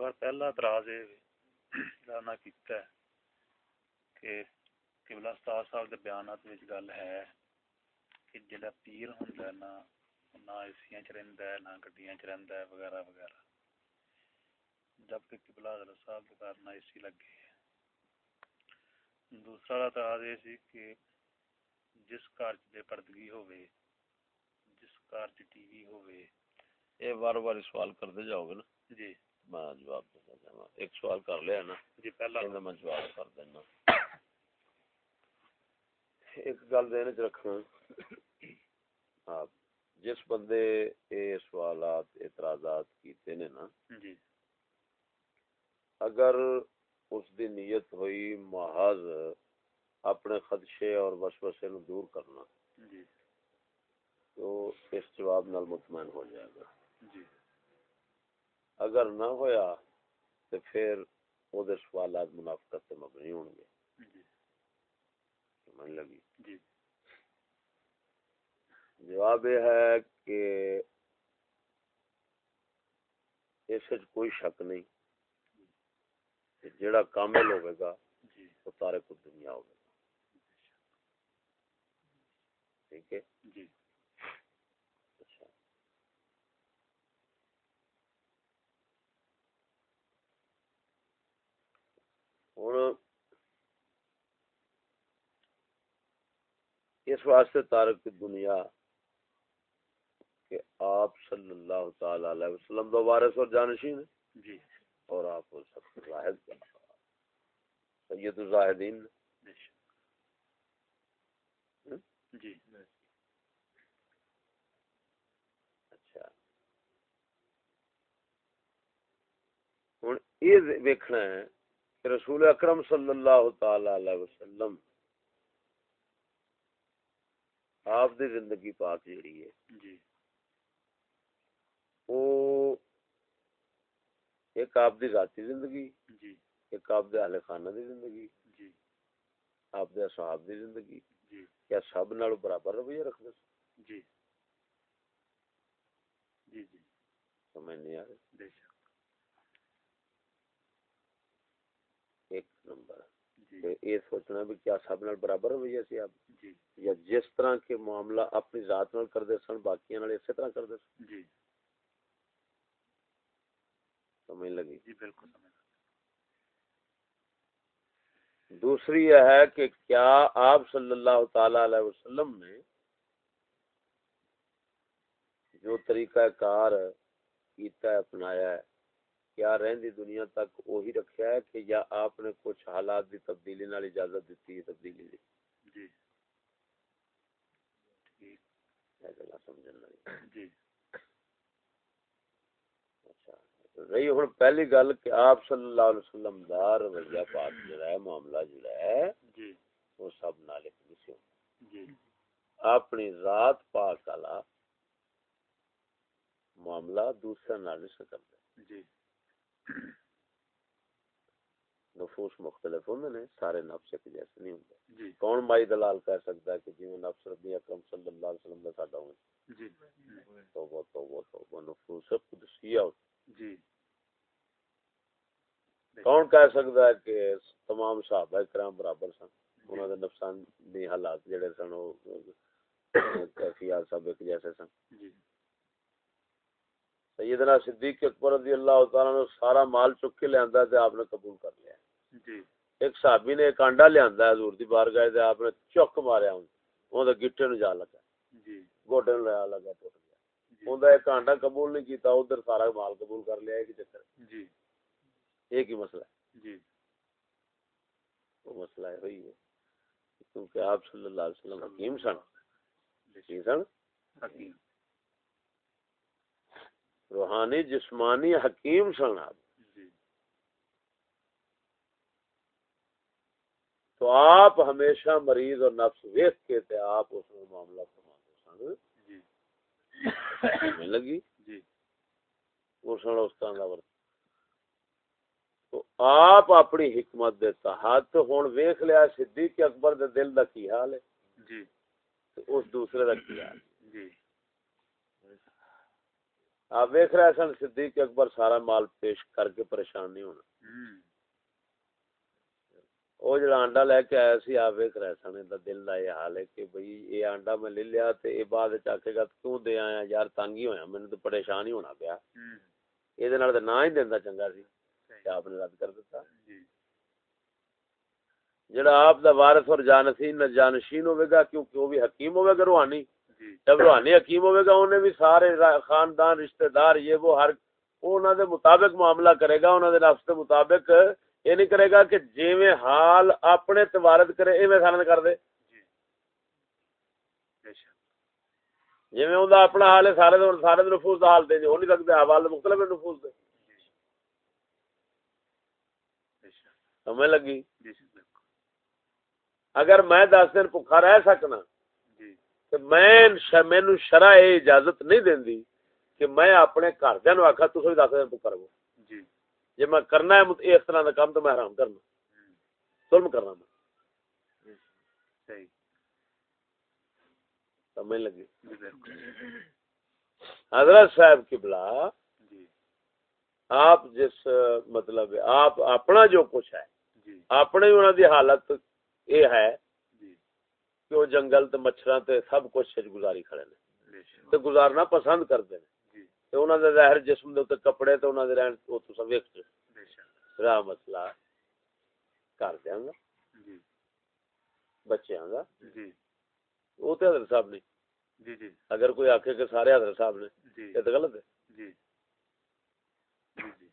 بار پہلا اعتراض ہے کیتا ہے کہ قبلہ استاد صاحب دے بیانات وچ گل ہے کہ جڑا پیر ہوندا ہے نا نہ ایسیاں چ رہندا ہے نہ گڈیاں چ رہندا ہے وغیرہ وغیرہ جبکہ قبلہ حضرت صاحب دے گھر نہ اسی لگے دوسرا اعتراض یہ سی کہ جس گھر چ پردگی ہوے جس چ ٹی وی ہوے یہ بار بار سوال کرتے جاؤ گے نا جی میں جواب ایک سوال کر لیا نا۔ جی پہلا۔ میں جواب کر دینا۔ ایک گل دین چ رکھنا۔ آپ جس بندے یہ سوالات اعتراضات کیتے نے نا۔ جی۔ اگر اس دی نیت ہوئی محض اپنے خدشے اور وسوسے نو دور کرنا جی۔ تو اس جواب نال مطمئن ہو جائے گا۔ جی۔ اگر نہ ہویا تو پھر وہ سوالات منافقت سے مبنی ہوں گے۔ جی۔ سمجھ لگی؟ جی۔ جواب یہ ہے کہ اس کوئی شک نہیں جڑا کامل ہوئے گا جی۔ وہ تارے کو دنیا ہوگا ٹھیک ہے؟ جی۔ ہوں اس واسطے تارک کی دنیا کہ آپ صلی اللہ تعالی علیہ وسلم دو وارث اور جانشین جی اور آپ سب زاہد سید الزاہدین جی اچھا ہوں یہ ویکھنا ہے رسول اکرم صلی اللہ تعالی علیہ وسلم آپ دی زندگی پاک جیڑی ہے جی۔ وہ ایک آپ دی ذاتی زندگی جی۔ ایک آپ دے اہل خانہ دی زندگی جی۔ آپ دے اصحاب دی زندگی جی۔ کیا سب نال برابر رویہ رکھدے جی۔ جی جی۔ سمجھ نہیں آ رہی؟ بے شک ایک نمبر جی تے یہ سوچنا بھی کیا سب نال برابر رویہ سی آپ جی۔ یا جس طرح کے معاملہ اپنی ذات نال سن نال اسی طرح کردے سن؟ جی۔ سمجھ لگی؟ جی بالکل دوسری یہ ہے کہ کیا آپ صلی اللہ تعالی علیہ وسلم نے جو طریقہ کار کیتا ہے اپنایا ہے کیا رہندی دنیا تک وہی رکھیا ہے کہ یا آپ نے کچھ حالات دی تبدیلی نال اجازت دیتی ہے تبدیلی دی؟ جی۔ ٹھیک۔ یہ گلا سمجھن لگی جی۔ اچھا۔ رہی ہوں پہلی گل کہ آپ صلی اللہ علیہ وسلم دا رویہ پاک جڑا ہے معاملہ جڑا ہے جی۔ وہ سب نال ایک نہیں جی۔ اپنی ذات پاک والا معاملہ دوسرے نال نہیں کرتا جی۔ نفوس مختلف ہوندے نے سارے نفس ایک جیسے نہیں ہوندے جی۔ کون مائی دلال کہہ سکتا ہے کہ جی نفس ربی اکرم صلی اللہ علیہ وسلم دا ساڈا ہوے جی۔ توبہ توبہ توبہ نفوس قدسیہ جی۔ کون کہہ سکتا ہے کہ تمام صحابہ کرام برابر سن؟ انہاں دے نفسانی حالات جڑے سن او کیفیات سب ایک جیسے سن۔ جی۔ سیدنا صدیق اکبر رضی اللہ تعالی عنہ سارا مال چک کے لیندا تے آپ نے قبول کر لیا جی۔ ایک صحابی نے ایک انڈا لیا حضور دی بارگاہ تے آپ نے چک ماریا اون دے گٹے نو جا لگا۔ جی۔ گوڈے نو لیا لگا ٹوٹ گیا۔ جی۔ اون دا ایک انڈا قبول نہیں کیتا ادھر سارا مال قبول کر لیا ایک چکر۔ جی۔ ایک ہی مسئلہ ہے۔ جی۔ وہ مسئلہ ہے وہی ہے۔ کیونکہ آپ صلی اللہ علیہ وسلم حکیم سن۔ کی سن۔ حکیم۔ روحانی جسمانی حکیم سن آپ۔ جی۔ تو آپ ہمیشہ مریض اور نفس ویخ کے تھے آپ اس میں معاملہ فرماتے سن۔ جی۔ لگی؟ جی۔ اس کا ورت تو آپ اپنی حکمت دے تحت ہوں ویخ لیا صدیق اکبر دے دل دا کی حال ہے؟ جی۔ اس دوسرے دا کی حال ہے؟ جی۔ آپ ویکھ رہے سن صدیق اکبر سارا مال پیش کر کے پریشان نہیں ہونا۔ وہ جڑا آنڈا لے کے آیا سی آپ ویکھ رہے سن دا دل دا یہ حال ہے کہ بھئی یہ آنڈا میں لے لیا تے یہ بعد وچ آکھے گا کیوں دے آیا یار؟ تنگ ہی ہویا مینوں تو پریشان ہی ہونا پیا۔ دے نال تے نہ ہی دیندا چنگا سی تے آپ نے رد کر دیتا۔ جی۔ جڑا آپ دا وارث اور جانشین جانشین ہوے گا کیونکہ وہ بھی حکیم ہوے گا روحانی۔ جب روحانی حکیم ہوے گا انہیں بھی سارے خاندان رشتہ دار یہ وہ ہر انہوں دے مطابق معاملہ کرے گا انہوں دے نفس دے مطابق۔ یہ نہیں کرے گا کہ جیویں حال اپنے توارد کرے ایویں سارے کر دے۔ جی۔ جیویں اوندا اپنا حال ہے سارے دے سارے دے نفوس دا حال دے ہو نہیں سکتے حوال مختلف نفوس دے۔ جی۔ سمجھ لگی؟ جی جی بالکل۔ اگر میں دس دن بھوکا رہ سکنا جی کہ میں ش- مینوں شرع یہ اجازت نہیں دیندی کہ میں اپنے گھر دے نو آکھا تساں دس دن رہو جی۔ جے میں کرنا ہے اس طرح دا کام تو میں حرام کرنا۔ ظلم کرنا میں۔ صحیح۔ سمجھ لگی؟ جی حضرت صاحب قبلہ جی۔ آپ جس مطلب آپ اپنا جو کچھ ہے جی۔ اپنے انہوں دی حالت یہ ہے کہ وہ جنگل تے مچھراں تے سب کچھ گزاری کھڑے نے۔ تے گزارنا پسند کرتے ہیں جی۔ تے انہوں دے ظاہر جسم دے اوتے کپڑے تے انہوں دے رہن او تساں ویکھ جو بے شک۔ راہ مسئلہ۔ کر دیاں گا جی۔ بچیاں گا جی۔ وہ تے حضرت صاحب نہیں جی جی۔ اگر کوئی آکھے کہ سارے حضرت صاحب نے جی۔ یہ تو غلط ہے۔ جی۔ جی جی۔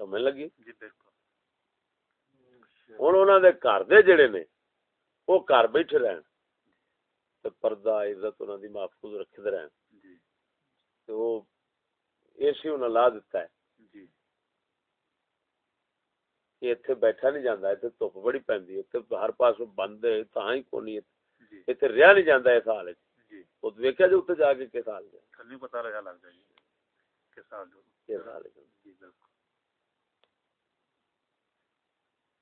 سمجھ لگی؟ جی بالکل۔ ہن انہوں دے گھر دے جڑے نے وہ گھر بیٹھے رہن تے پردہ عزت انہوں دی محفوظ رکھتے رہن۔ جی۔ تے وہ اے سی انہوں لا دیتا ہے جی۔ کہ اتنے بیٹھا نہیں جاتا اتنے دھوپ بڑی پیندی اتنے ہر پاس بند ہے تاں ہی کونی جی۔ اتنے رہا نہیں جاتا اس حال جی۔ وہ ویکیا جو اتنے جا کے کس حال ہے؟ تھنی پتہ لگا لگ جائے کس حال جو کس حال ہے جی بالکل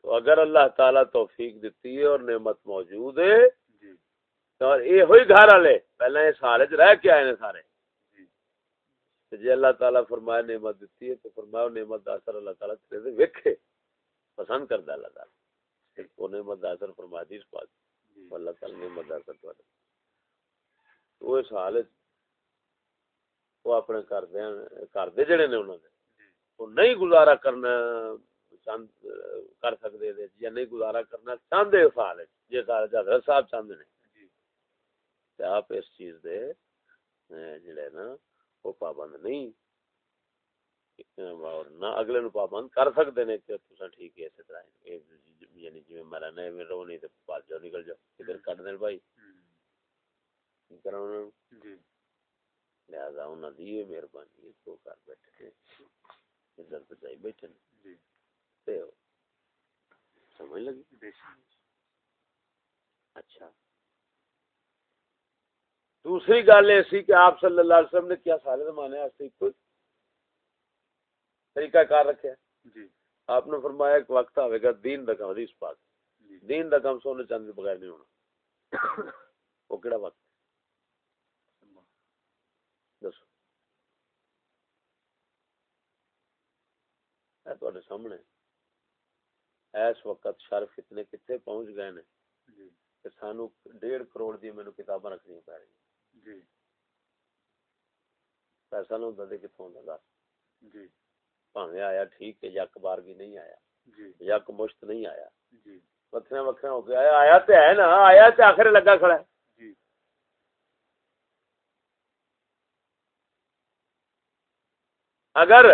تو اگر اللہ تعالی توفیق دیتی ہے اور نعمت موجود ہے جی۔ اور یہ ہوئی گھر والے پہلے اس حال چ رہ کے آئے نے سارے۔ جی۔ جے اللہ تعالی فرمایا نعمت دیتی ہے تو فرمایا نعمت دا اثر اللہ تعالی تیرے تے ویکھے پسند کردا اللہ تعالی۔ وہ نعمت دا اثر فرما دی اس بات۔ جی۔ اللہ تعالی نعمت دا اثر وہ اس حال وچ وہ اپنے گھر دے گھر دے جڑے نے انہاں دے جی۔ وہ نہیں گزارا کرنا کر سکتے دے یا نہیں گزارا کرنا چاہتے اس حال جس حال حضرت صاحب چاہتے نے۔ جی۔ تے آپ اس چیز دے جڑے نا وہ پابند نہیں۔ اور نہ اگلے نو پابند کر سکتے نے کہ تساں ٹھیک ہے اسی طرح۔ یعنی جویں میرا نہ ایویں رہو نہیں تے بھاج جاؤ نکل جاؤ۔ ادھر کٹ دین بھائی۔ نوں؟ جی۔ لہذا انہاں دی مہربانی ہے تو کر بیٹھے ادھر بچائی بیٹھے جی۔ تے او سمجھ لگی؟ اچھا۔ دوسری گل یہ سی کہ آپ صلی اللہ علیہ وسلم نے کیا سارے زمانے کوئی طریقہ کار رکھا جی۔ آپ نے فرمایا ایک وقت آئے گا دین دا کام حدیث پاک۔ جی۔ دین دا کام سونے چاندی بغیر نہیں ہونا۔ وہ کہڑا وقت؟ دسو۔ سامنے۔ اس وقت شرف اتنے کتنے پہنچ گئے نے جی۔ کہ سانو ڈیڑھ کروڑ دی مینوں کتاباں رکھنی پی رہی جی۔ پیسہ ہوندا تے کتھوں دس۔ جی۔ بھاویں آیا ٹھیک ہے یک بار بھی نہیں آیا۔ جی۔ یک مشت نہیں آیا۔ جی۔ وکھرے وکھرے ہو کے آیا آیا تے ہے نا آیا تے آخر لگا کھڑا ہے۔ جی۔ اگر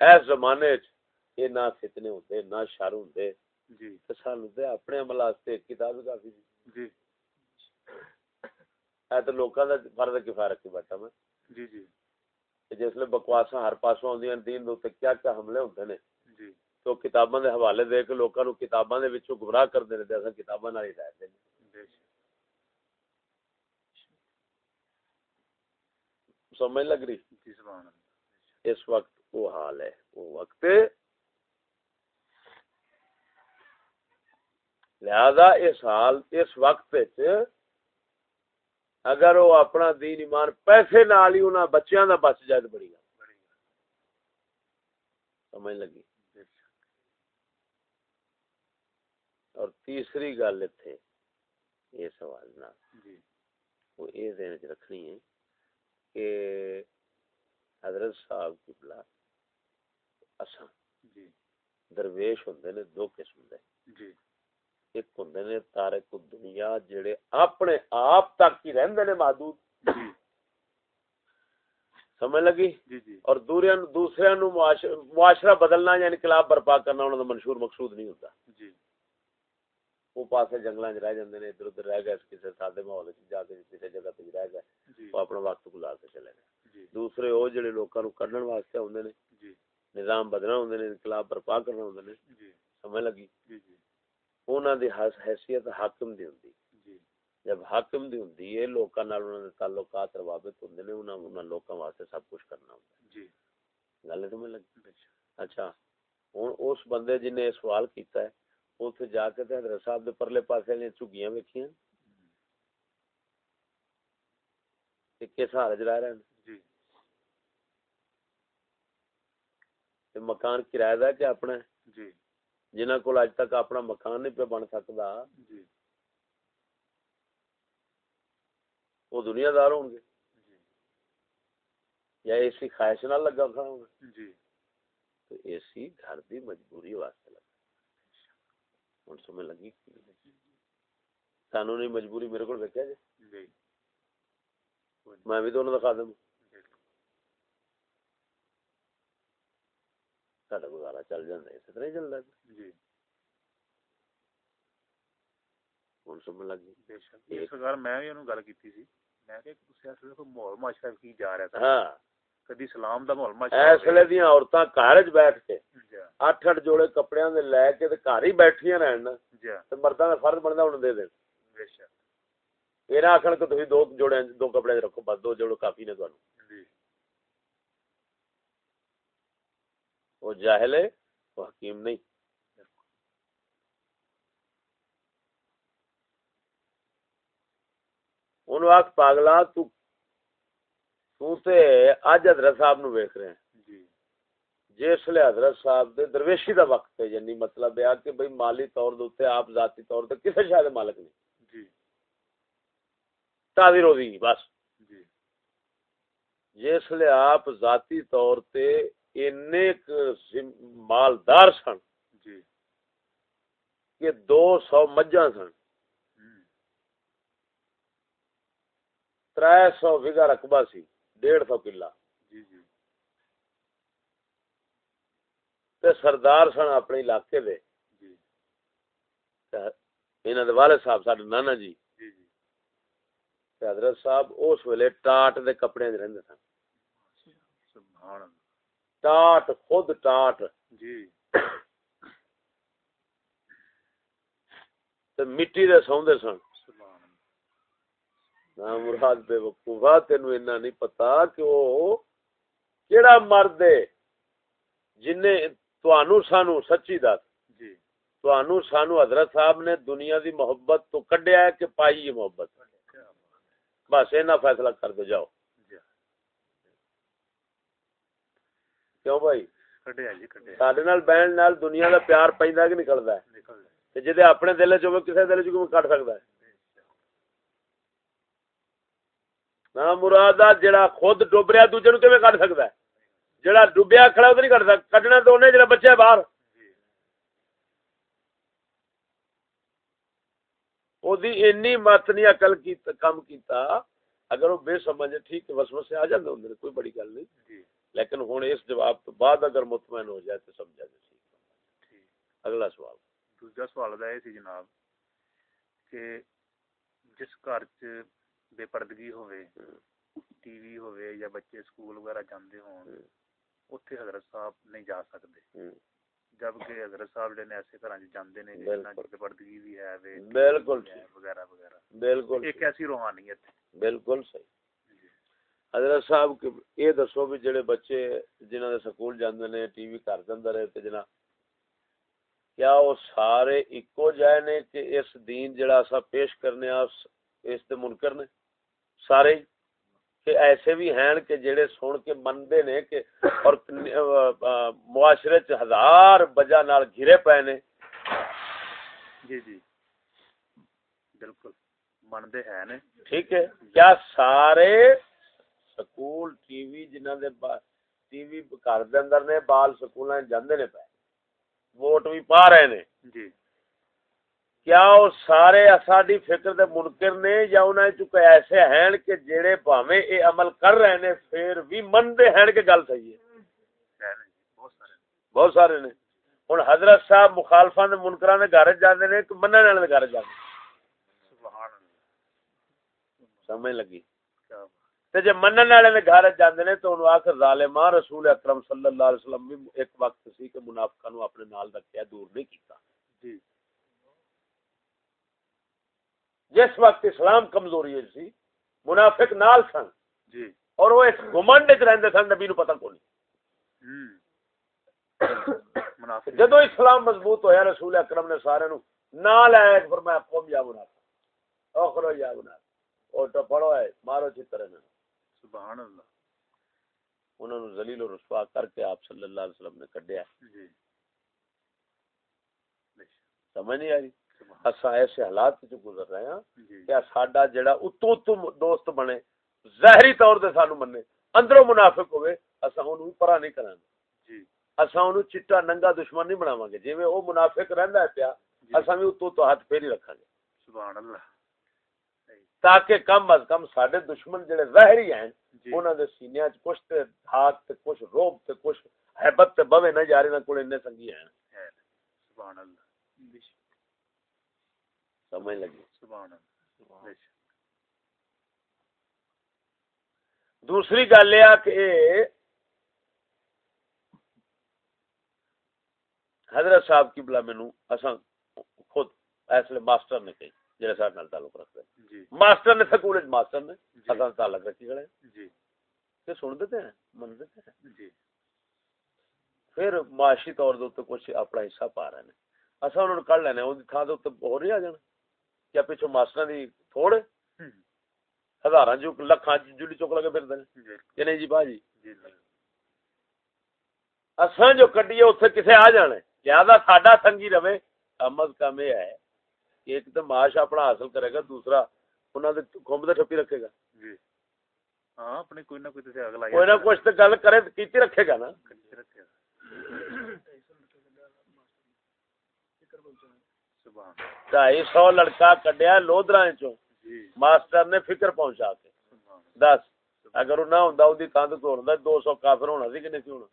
اس زمانے چ یہ نہ فتنے ہوندے نہ شر ہوندے جی تے سانو تے اپنے عمل واسطے کتاب کافی جی اے تے لوکاں دا فرض کفایہ رکھی بیٹھا میں جی جی جس لے بکواساں ہر پاسوں آندیاں دین دے کیا کیا حملے ہوندے نے جی تو کتاباں دے حوالے دے کے لوکاں نو کتاباں دے وچوں گمراہ کردے نے تے اساں کتاباں نال ہدایت شک سمجھ لگ رہی اس وقت وہ حال ہے وہ وقت لہذا اس حال اس وقت وچ اگر وہ اپنا دین ایمان پیسے نال ہی انہاں بچیاں دا بچ جائے تو بڑی گل۔ سمجھ لگی؟ اور تیسری گل اتنے یہ سوال نہ جی۔ وہ یہ ذہن چ رکھنی ہے کہ حضرت صاحب کی بلا اساں جی۔ درویش ہوندے نے دو قسم دے۔ جی۔ ایک ہوندے نے تارک دنیا جڑے اپنے آپ تک ہی رہندے نے محدود۔ سمجھ لگی؟ جی جی۔ اور دوسرے نو معاشرہ, بدلنا یا انقلاب برپا کرنا انہاں دا منشور مقصود نہیں ہوندا۔ جی۔ وہ پاسے جنگلاں وچ رہ جاندے نے ادھر ادھر رہ گئے کسی سادے ماحول وچ جا کے کسی جگہ تے رہ گئے وہ اپنا وقت گزار کے چلے گئے۔ دوسرے وہ جڑے لوکاں نو کڈن واسطے ہوندے نے نظام بدلنا ہوندے نے انقلاب برپا کرنا ہوندے نے سمجھ لگی؟ انہاں دی حیثیت حاکم دی ہوندی جب حاکم دی ہوندی ہے لوکاں نال انہاں دے تعلقات روابط ہوندے نے انہاں انہاں لوکاں واسطے سب کچھ کرنا ہوندا جی گل سمجھ لگی اچھا ہن اس بندے جن نے سوال کیتا ہے اوتھے جا کے تے حضرت صاحب دے پرلے پاسے والیاں جھگیاں ویکھیاں کہ کس حال رہ رہے ہیں جی تے مکان کرایہ دا کہ اپنا ہے جی جنہاں کول اج تک اپنا مکان نہیں پہ بن سکدا جی۔ وہ دنیا دار ہوں گے۔ جی۔ یا اے سی خواہش نہ لگا کھڑا ہوں گے۔ جی۔ تو اے سی گھر دی مجبوری واسطے لگا۔ ہن سمجھ لگی؟ قانونی مجبوری میرے کول ویکھیا جی؟ جی۔ میں بھی تو انہاں دا خادم ہوں۔ ساڈا گزارا چل جاندا اسی طرح ہی رہا تھا ہاں آخر دو کپڑے رکھو بس دو جوڑے کافی نے وہ جاہل ہے وہ حکیم نہیں۔ ان وقت پاگلا تو تو حضرت صاحب نو ویک رہے ہیں۔ جی۔ جس لے حضرت صاحب دے درویشی دا وقت ہے یعنی مطلب ہے کہ بھئی مالی طور دے اوتے جی۔ جی۔ آپ ذاتی طور تے کسے شاہ دے مالک نہیں۔ جی۔ تازی روزی بس۔ جی۔ جس لے آپ ذاتی طور تے مالدار سن جی۔ کہ دو سو مجھا سن۔ تر سو ویگا رقبہ سی ڈیڑھ سو کلا جی، جی۔ تے سردار سن اپنے علاقے دے۔ انہوں دے والد صاحب سارے نانا جی۔ حضرت صاحب اس ویلے ٹاٹ دے کپڑے رہندے سن۔ سبحان اللہ۔ ٹاٹ خود ٹاٹ۔ جی۔ مٹی دے سوندے سن۔ نا مراد بے وقوفا تینو اینا نہیں پتا کہ وہ کیڑا مرد ہے جن نے سانو سچی دس جی۔ سانو حضرت صاحب نے دنیا دی محبت تو کڈیا ہے کہ پائی محبت۔ بس اینا فیصلہ کر دو جاؤ۔ ਨਾਲ ਬਹਿਣ ਨਾਲ ਦੁਨੀਆ ਦਾ ਪਿਆਰ ਪੈਂਦਾ ਕਿ ਨਿਕਲਦਾ ਹੈ? ਨਿਕਲ ਲੈ ਤੇ ਜਿਹਦੇ ਆਪਣੇ ਦਿਲ 'ਚ ਹੋਵੇ ਕਿਸੇ ਦਿਲ 'ਚ ਕਿਵੇਂ ਕੱਢ ਸਕਦਾ ਹੈ? ਨਾ ਮੁਰਾਦਾ ਜਿਹੜਾ ਖੁਦ ਡੁੱਬ ਰਿਹਾ ਦੂਜੇ ਨੂੰ ਕਿਵੇਂ ਕੱਢ ਸਕਦਾ ਹੈ? ਜਿਹੜਾ ਡੁੱਬਿਆ ਖੜਾ ਉਹ ਤਾਂ ਨਹੀਂ ਕੱਢ ਸਕਦਾ ਕੱਢਣਾ ਤਾਂ ਉਹਨੇ ਜਿਹੜਾ ਬੱਚਾ ਬਾਹਰ ਜੀ ਉਹਦੀ ਇੰਨੀ ਮਤ ਨਹੀਂ ਅਕਲ ਕੀ ਕੰਮ ਕੀਤਾ ਅਗਰ ਉਹ ਬੇਸਮਝ ਹੈ, ਠੀਕ ਹੈ ਵਸਵਸੇ ਆ ਜਾਂਦੇ ਹੁੰਦੇ ਨੇ ਕੋਈ ਬੜੀ ਗੱਲ ਨਹੀਂ ਜੀ ہوں اس جواب تو بعد اگر مطمئن ہو جائے تو سمجھا جائے ٹھیک اگلا سوال۔ دوسرا سوال دا اے جناب کہ جس گھر چ بے پردگی ہو ٹی وی ہو یا بچے سکول وغیرہ جاندے ہون اتنے حضرت صاحب نہیں جا سکتے جبکہ حضرت صاحب جڑے نے ایسے گھراں وچ جاندے نے بے پردگی بھی ہے بالکل وغیرہ وغیرہ۔ بالکل ایک ایسی روحانیت۔ بالکل صحیح۔ حضرت صاحب یہ دسو بھی جڑے بچے جنہاں دے سکول جاندے نے ٹی وی گھر دے اندر ہے تے کیا او سارے اکو جائے نے کہ اس دین جڑا اسا پیش کرنے اس تے منکر نے سارے کہ ایسے بھی ہیں کہ جڑے سن کے مندے نے کہ اور معاشرے چ ہزار وجہ نال گھرے پئے نے۔ جی جی۔ بالکل منندے ہیں ٹھیک ہے۔ کیا سارے سکول ٹی وی جنہاں دے ٹی وی گھر دے اندر نے بال سکولاں جاندے نے پے ووٹ بھی پا رہے نے جی کیا وہ سارے ساری فکر دے منکر نے یا انہیں چکے ایسے ہیں کہ جڑے پاویں اے عمل کر رہے نے پھر بھی منتے ہیں کہ گل صحیح ہے بہت سارے نے ہوں حضرت صاحب مخالفا نے منکرا نے گھر جانے نے کہ منع والے گھر جانے سمجھ لگی تے جے منن والے نے گھر جاندے نے تو انہوں آخر ظالماں رسول اکرم صلی اللہ علیہ وسلم بھی ایک وقت سی کہ منافقاں نو اپنے نال رکھیا دور نہیں کیتا۔ جی۔ جس وقت اسلام کمزوری سی منافق نال سن۔ جی۔ اور وہ اس گمنڈ وچ رہندے سن نبی نو پتہ کوئی جدو اسلام مضبوط ہویا رسول اکرم نے سارے نو نال آیا فرمایا قوم یا منافق۔ اخرو یا منافق۔ او تو پڑھو ہے مارو چتر نہ سبحان اللہ انہوں نے ذلیل و رسوا کر کے آپ صلی اللہ علیہ وسلم نے کڈیا۔ جی۔ سمجھ نہیں آ رہی؟ اسا ایسے حالات جو گزر رہے ہیں جی۔ کیا ساڈا جڑا اتو اتو دوست بنے ظاہری طور تے سانو منے اندروں منافق ہوے اسا اونوں پرا نہیں کران جی۔ اسا اونوں چٹا ننگا دشمن نہیں بناواں گے۔ جویں او منافق رہندا ہے پیا جی۔ اسا وی اتو تو ہاتھ پھیری رکھاں گے۔ سبحان اللہ۔ تاکہ کم از کم سڈے دشمن جڑے ظاہری ہیں جی۔ چ کچھ تے تے کچھ روب تے کچھ تے بوے نہ جا رہے کول سنگی ہیں۔ سبحان اللہ۔ سمجھ لگی۔ سبحان اللہ۔ دوسری گل یہ کہ حضرت صاحب کی بلا مینو اصا خود ایسے ماسٹر نے کہی جڑے سارے نال تعلق رکھتے ہیں۔ جی ماسٹر نے سکول ماسٹر نے۔ جی۔ اصل تعلق رکھی کھڑے۔ جی۔ سن دیتے ہیں من دیتے ہیں۔ جی۔ پھر معاشی طور دے کچھ اپنا حصہ پا رہے ہیں۔ اسا انہوں نے کڈ لینا اون دی تھاں تے ہور نہیں آ جانا۔ کیا پیچھے ماسٹر دی تھوڑے۔ ہزاراں جو لکھاں جلی چوک لگے پھردے نے جی۔ کہ نہیں جی باجی؟ جی اساں جو کڈیے اوتھے کسے آ جانا لہذا ساڈا سنگی رہے۔ کم از کم یہ ہے ایک تو معاش اپنا حاصل کرے گا دوسرا ٹھپی رکھے گا جی ہاں اپنے کوئی نہ کوئی اگلا کوئی نہ کچھ گل کرے کیتی رکھے گا نا ڈھائی سو لڑکا کڈیا لودرا چو۔ ماسٹر نے فکر پہنچا کے دس اگر وہ نہ ہوں کندھ توڑ دو سو کافر ہونا سی کہ نہیں ہونا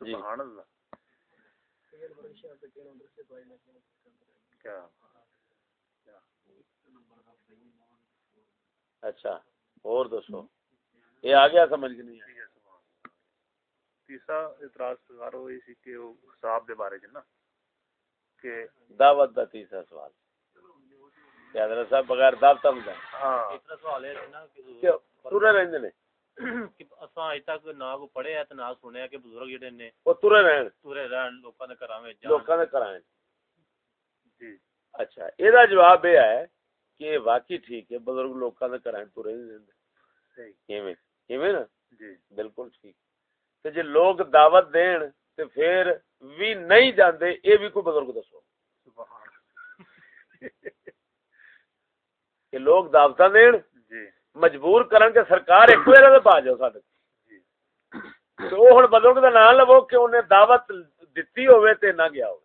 سبحان اللہ اچھا اور دسو۔ یہ آ گیا سمجھ نہیں تیسرا اعتراض سوال ہوئی سی کہ وہ حساب دے بارے نا کہ دعوت دا تیسرا سوال۔ کہ حضرت صاحب بغیر دعوت ہم جائیں ہاں۔ تیسرا سوال ہے نا کہ تورے رہندے نے۔ کہ اساں اج تک نہ کو پڑھے تے نہ سنیا کہ بزرگ جڑے نے او تورے رہن۔ تورے رہن لوکاں دے گھراں وچ لوکاں دے گھراں جی۔ اچھا اے دا جواب اے ہے کہ واقعی ٹھیک ہے بزرگ لوکاں دے گھراں تورے نہیں رہندے۔ صحیح۔ کیویں کیویں نا؟ جی۔ بالکل ٹھیک۔ تے جے لوگ دعوت دین تے پھر وی نہیں جاندے اے بھی کوئی بزرگ دسو۔ سبحان کہ لوگ دعوتاں دین۔ مجبور کرن کہ سرکار ایک ویلے تے پا جاؤ ساڈے تو او ہن بزرگ دا نام لو کہ انہیں دعوت دتی ہوے تے نہ گیا ہو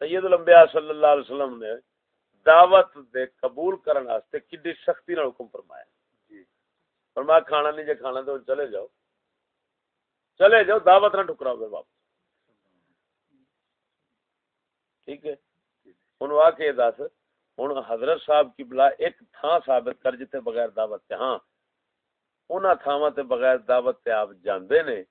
سید الانبیاء صلی اللہ علیہ وسلم نے دعوت دے قبول کرن واسطے کڈی سختی نال حکم فرمایا۔ جی۔ فرمایا کھانا نہیں جے کھانا تو چلے جاؤ۔ چلے جاؤ دعوت نہ ٹکراؤ واپس۔ ٹھیک ہے؟ ہوں آ کے دس ہوں حضرت صاحب کی بلا ایک تھان ثابت کر جتے بغیر دعوت تے۔ ہاں انہاں تھاواں تے بغیر دعوت تے آپ جاندے نے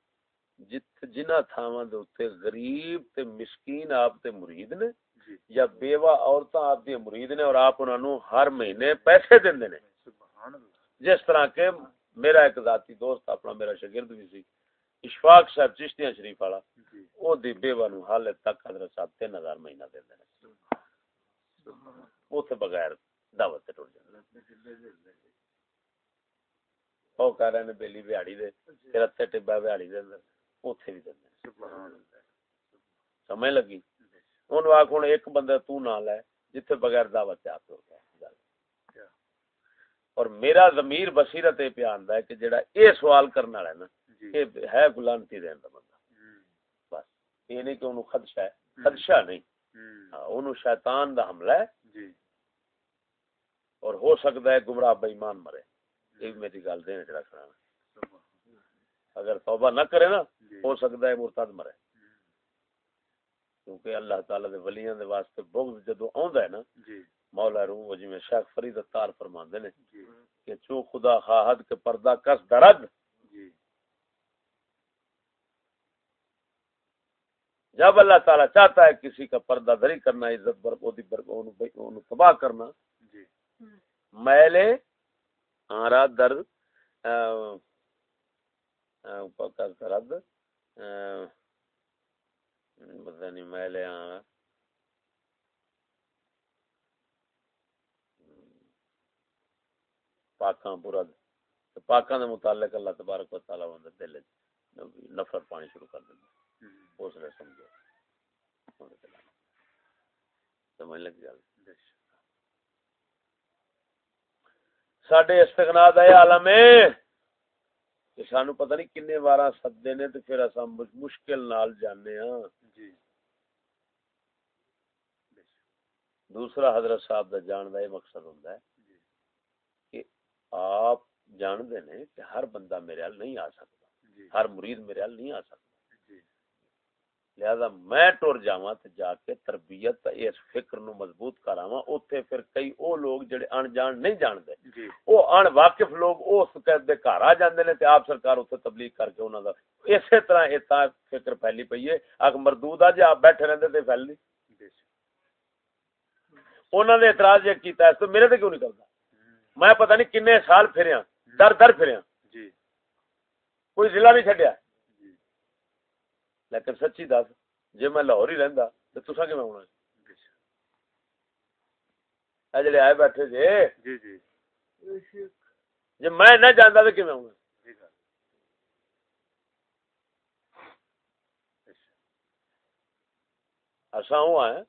جت جنہ تھاواں دے اوتے غریب تے مسکین آپ تے مرید نے جی۔ یا بیوہ عورتاں آپ دی مرید نے اور آپ انہاں نو ہر مہینے پیسے دیندے نے۔ جس طرح کے میرا ایک ذاتی دوست اپنا میرا شاگرد بھی سی اشفاق صاحب چشتیاں شریف والا جی۔ او دی بیوہ نو حال تک حضرت صاحب تین ہزار مہینہ دے دینے۔ اوتھے بغیر دعوت تے ٹر جاندے او کہہ رہے نے بیلی بہاڑی دے تیرا تے ٹبا بہاڑی دے اندر اوتھے بھی دیندے سمجھ لگی؟ اونوں آکھ ہن ایک بندہ تو نہ لے جتھے بغیر دعوت تے آپ ہو گیا۔ اور میرا ضمیر بصیرت یہ پیاندا ہے کہ جڑا اے سوال کرنے والا ہے نا جی یہ ہے دا بندہ۔ بس۔ یہ نہیں کہ انہوں خدشہ ہے۔ خدشہ نہیں۔ ہاں، انہوں شیطان دا حملہ ہے۔ جی۔ اور ہو سکتا ہے گمراہ بے ایمان مرے۔ یہ بھی میری گل دینے چ رکھنا اگر توبہ نہ کرے نا جی۔ ہو سکتا ہے مرتد مرے۔ کیونکہ اللہ تعالی دے ولیاں دے واسطے بغض آندا ہے نا جی۔ مولا روح جویں شیخ فرید اتار فرماندے نے جی۔ کہ چو خدا خواہد کے پردہ کس درد جی جب اللہ تعالی چاہتا ہے کسی کا پردہ دری کرنا عزت تباہ کرنا جی۔ میلے آرا در درد پتہ نہیں میلے آ پاکاں برد پاکاں دے متعلق اللہ تبارک و تعالی دل نفرت پانی شروع کر دیندا۔ اس نے سمجھو۔ سمجھ لگ گل ساڈے استغنا یہ عالم ہے کہ سانو پتہ نہیں کنے وارا سدے نے تے پھر اساں مش- مشکل نال جانے ہاں جی دوسرا حضرت صاحب دا جان دا یہ مقصد ہوندا ہے کہ آپ جاندے نے کہ ہر بندہ میرے حال نہیں آ سکتا ہر مرید میرے حال نہیں آ سکتا لہذا میں ٹر جاواں تے جا کے تربیت اس فکر نو مضبوط کراواں۔ اوتھے پھر کئی او لوگ جڑے ان جان نہیں جاندے جی۔ او ان واقف لوگ اس دے گھر آ جاندے نے تے آپ سرکار اتنے تبلیغ کر کے انہاں دا۔ اسی طرح اتا فکر پھیلی پئی ہے۔ اگ مردود آ جے آپ بیٹھے رہندے تے پھیل نہیں انہاں نے اعتراض یہ کیتا ہے تو میرے تے کیوں نہیں کردا؟ میں پتہ نہیں کنے سال پھریا در در پھریا جی۔ کوئی ضلع نہیں چھڈیا۔ جی لیکن سچی دس جے میں لاہور ہی رہندا تے تساں کیویں ہونا؟ اے جڑے آئے بیٹھے جی جی۔ میں نہ جاندا تے کیویں ہونا؟ اساں او ہیں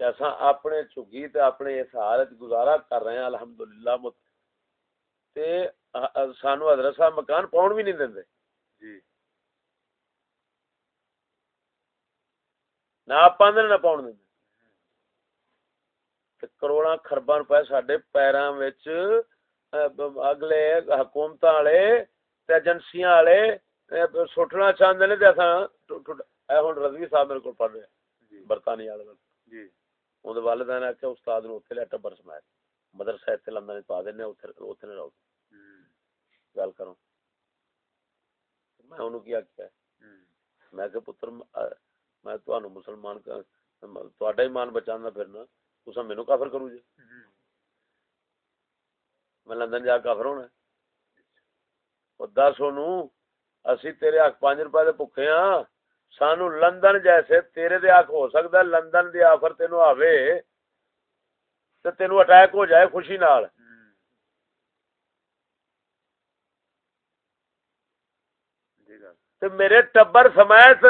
کہ اساں اپنے چگی تے اپنے اس حالت گزارا کر رہے ہیں الحمدللہ۔ مت تے سانو حضرت صاحب مکان پاؤن بھی نہیں دیندے۔ جی۔ نہ آپ پاندے نہ پاؤن دیندے تے کروڑاں خرباں روپے ساڈے پیراں وچ اگلے حکومتاں والے تے ایجنسیاں والے ا- سٹنا چاہندے نے تے اساں ٹو- ٹو- اے ہن رضوی صاحب میرے کول پڑھ رہے برطانیہ والے وقت جی اون دے والدین نے آکھیا استاد نو اوتھے لے ٹبر سمایا مدرسہ تے لندن وچ پا دینے اوتھے اوتھے نہ رہو گل کرو میں میں کہ پتر میں تہن مسلمان کا تہاڈا ایمان بچانا پھرنا تسا مینو کافر کرو جی میں لندن جا کافر ہونا اور دس انہوں اسی تیرے آخ پانچ روپے دے بھکے ہاں سانو لندن جیسے تیرے دے آخ ہو سکتا ہے لندن دی آفر تینو آوے تے تینو اٹیک ہو جائے خوشی نال تے میرے ٹبر سمیت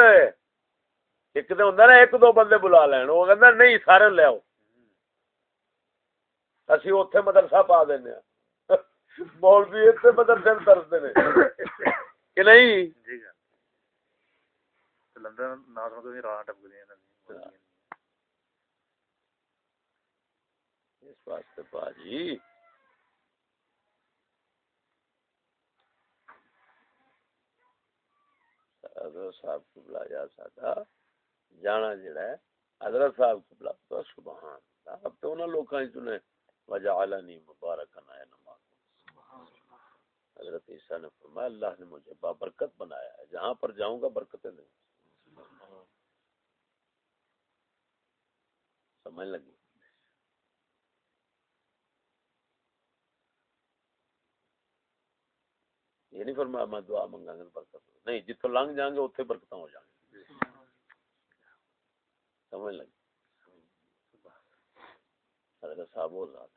ایک تو ہوں نا ایک دو بندے بلا لین وہ کہ نہیں سارے لیاؤ اسی اتے مدرسہ پا دینا مولوی اتنے مدرسے ترستے ہیں کہ نہیں اس صاحب کو بلایا سادہ جانا جڑا ہے حضرت صاحب کو بلا تو سبحان اللہ۔ اب تو انہاں لوکاں وچ نے وجعلنی مبارکن اینما حضرت عیسیٰ نے فرمایا اللہ نے مجھے بابرکت بنایا ہے جہاں پر جاؤں گا برکتیں دیں سمجھ لگی؟ یہ نہیں فرمایا میں دعا منگا گا برکت۔ نہیں جتوں لنگ جائیں گے اتنے برکت ہو جائیں گے۔ سمجھ لگی۔ حضرت صاحب وہ ذات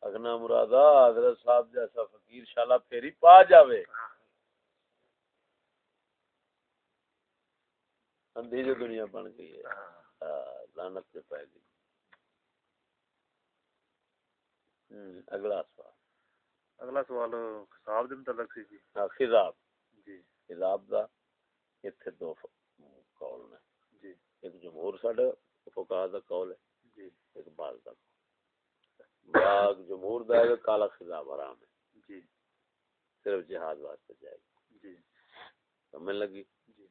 اگنا مرادا حضرت صاحب جیسا فقیر شالا پھیری پا جاوے۔ اندھی جو دنیا بن گئی ہے۔ ہاں، لعنت پہ گئی اگلا سوال۔ اگلا سوال خطاب دے متعلق سی جی۔ خضاب جی۔ خضاب دا ایتھے دو قول نے ایک جمہور ساڈے فقہا دا قول ہے جی۔ ایک بعض دا باغ جمہور دا ہے کالا حرام ہے۔ جی۔ صرف جہاد واسطے جائے۔ جی۔ سمجھ لگی؟ جی۔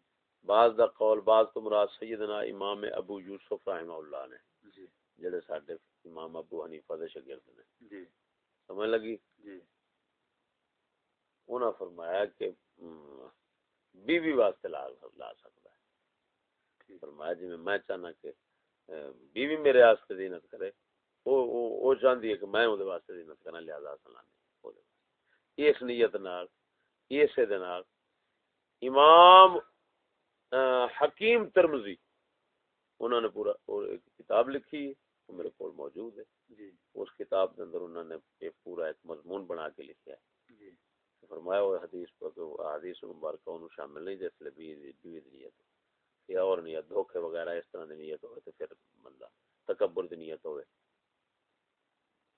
بعض دا قول بعض تو مراد سیدنا امام ابو یوسف رحمہ اللہ نے جی۔ جڑے ساڈے امام ابو حنیفہ دے شاگرد نے۔ جی۔ سمجھ لگی؟ جی۔ انہاں فرمایا کہ بیوی واسطے لا لا سکتا فرمایا جی میں چاہنا کہ بیوی میرے واسطے زینت کرے۔ او او او چاہندی ہے کہ میں اودے واسطے زینت کرنا لہذا سلانے اودے اس نیت نال اسے دے نال امام حکیم ترمزی انہوں نے پورا ایک کتاب لکھی ہے وہ میرے کو موجود ہے۔ جی۔ اس کتاب کے اندر انہوں نے ایک پورا ایک مضمون بنا کے لکھا ہے۔ جی۔ فرمایا وہ حدیث پر کہ حدیث مبارکہ انہوں شامل نہیں جس لیے بیوی بیوی دی نیت یا اور نیت دھوکے وغیرہ اس طرح دی نیت ہوئے تو پھر بندہ تکبر دی نیت ہوئے۔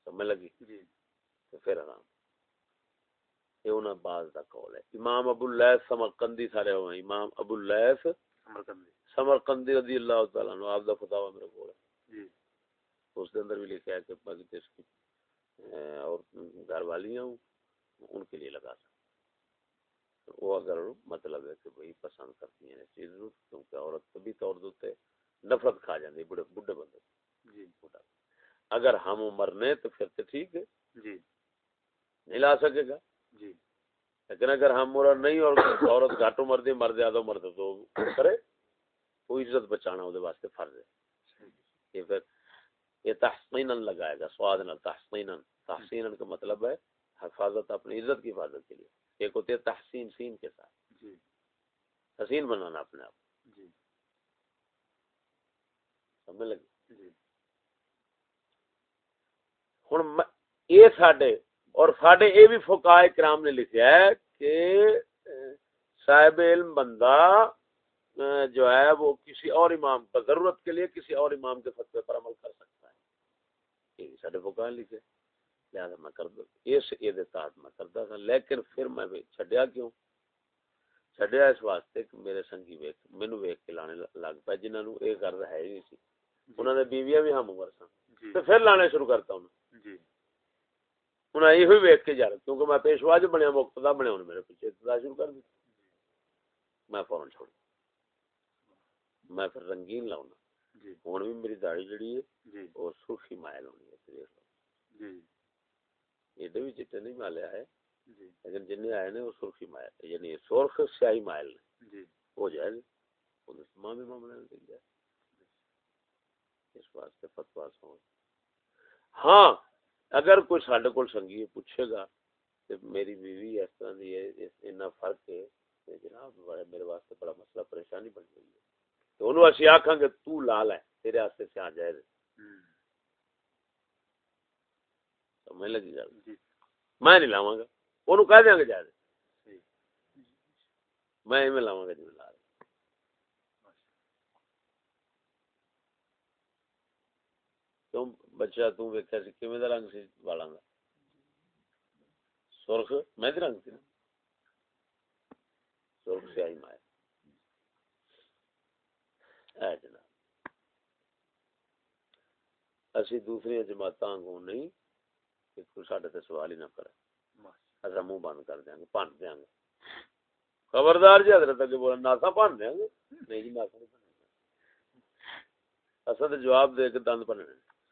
سمجھ لگی؟ جی۔ تو پھر حرام۔ یہ انہاں بعض دا قول ہے۔ امام ابو اللیث سمرقندی سارے ہوئے امام ابو اللیث سمرقندی۔ سمرقندی رضی اللہ تعالیٰ عنہ دا میرے کو ہے۔ جی۔ اس اندر بھی لکھا ہے کہ کی اور گھر والیاں ہوں ان کے لیے لگا وہ اگر مطلب ہے کہ وہی پسند کرتی ہیں اس چیز کو کیونکہ عورت طبی طور دوتے نفرت کھا جاندی بڑے بڑھے بندے جی۔ اگر ہم مرنے تو پھر تو ٹھیک ہے۔ جی۔ نہیں لا سکے گا۔ جی۔ لیکن اگر ہم مرا نہیں اور عورت گھاٹو مر دی مرد زیادہ مرد تو کرے۔ وہ عزت بچانا وہ واسطے فرض ہے۔ یہ پھر یہ تحسین لگائے گا سواد نہ تحسین تحسین کا مطلب ہے حفاظت اپنی عزت کی حفاظت کے لیے۔ ایک ہوتی ہے تحسین سین کے ساتھ۔ جی۔ حسین بنانا اپنے آپ جی۔ سمجھ لگی؟ جی۔ ہوں یہ سڈے اور سڈے یہ بھی کرام نے لکھا ہے کہ صاحب علم بندہ جو ہے وہ کسی اور امام پر ضرورت کے لیے کسی اور امام کے فتوے پر عمل کر سکتا ہے۔ یہ سارے فقائے لکھے لہذا میں کر دوں۔ اس یہ تحت میں کرتا تھا لیکن پھر میں چڈیا کیوں؟ چڈیا اس واسطے کہ میرے سنگی ویک مینو ویک کے لانے لگ پائے جنہوں نے یہ کرد ہے ہی نہیں سی۔ انہوں نے بیویاں بھی ہم عمر سن۔ تو پھر لانے شروع کرتا ہوں۔ جی۔ انہیں یہ ویک کے رہا کیونکہ میں پیشوا جو بنیا مقتدا بنے انہوں میرے پیچھے ابتدا شروع کر دی میں فوراً چھوڑ میں پھر رنگین لاؤں جی۔ ہوں بھی میری داڑھی جڑی ہے جی۔ وہ سرخی مائل ہونی ہے بھی چٹے نہیں مالے آئے جی لیکن جن آئے نے وہ سرخی مائل یعنی سرخ سیاہی مائل نے جی ہو جائے وہ تمام معاملے میں دکھ جائے اس واسطے فتوا سمجھ ہاں اگر کوئی سڈے کو سنگی پوچھے گا کہ میری بیوی اس طرح دی ہے اتنا فرق ہے کہ جناب بڑا میرے واسطے بڑا مسئلہ پریشانی بن گئی ہے تو انہوں اسی آکھاں گے تو لال ہے تیرے واسطے سے آ جائے سمجھ لگی گل میں نہیں لاواں گا۔ انہوں کہہ دیاں گے جائے میں ایویں لاواں گا جی لا رہا بچہ تو ویکھیا سی، کیویں دا رنگ سی والاں دا؟ سرخ، میں رنگ سی نا۔ سرخ سیاہی مائے اے جناب، اسی دوسری جماعتاں کو نہیں کہ کوئی ساڈے تے سوال ہی نہ کرے۔ اصا منہ بند کر دیا گے پن دیا گے۔ خبردار جی حضرت اگے بولا ناسا پن دیا گے؟ نہیں جی ناسا نہیں تو جواب دے کے دند بننے۔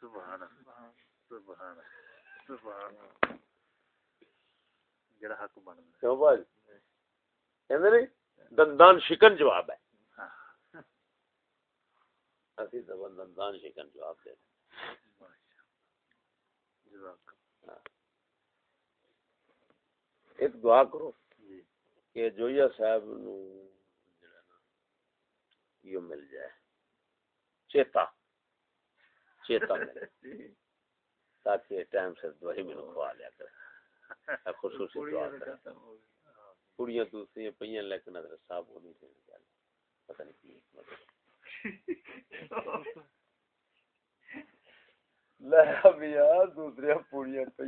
سبحان اللہ سبحان اللہ سبحان جڑا حق بن کیوں بھائی؟ کہندے نہیں دندان شکن جواب ہے۔ اسی تو دندان شکن جواب دے۔ جزاک ایک دعا کرو جی۔ کہ جویا صاحب نو یہ مل جائے۔ چیتا۔ چیتا ملے۔ تاکہ ٹائم سے دوائی میں کھوا لیا کرے۔ خصوصی دعا کرے۔ کڑیاں دوسری پہ لیکن حضرت صاحب وہ نہیں دین گل پتہ نہیں کی حکمت لے ابھی دوسری پوڑیاں پہ